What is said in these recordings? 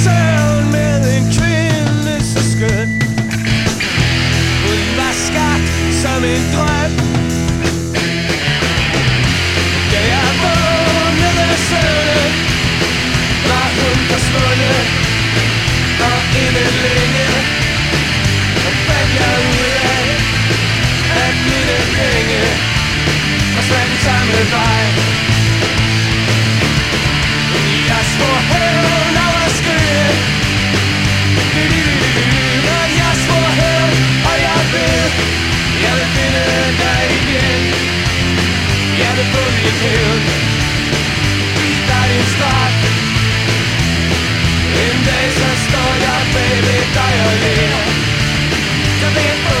yourself. hævn Der din start. En dag så står jeg bag ved dig og ler Så vil jeg få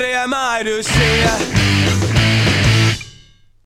aldrig am I to say?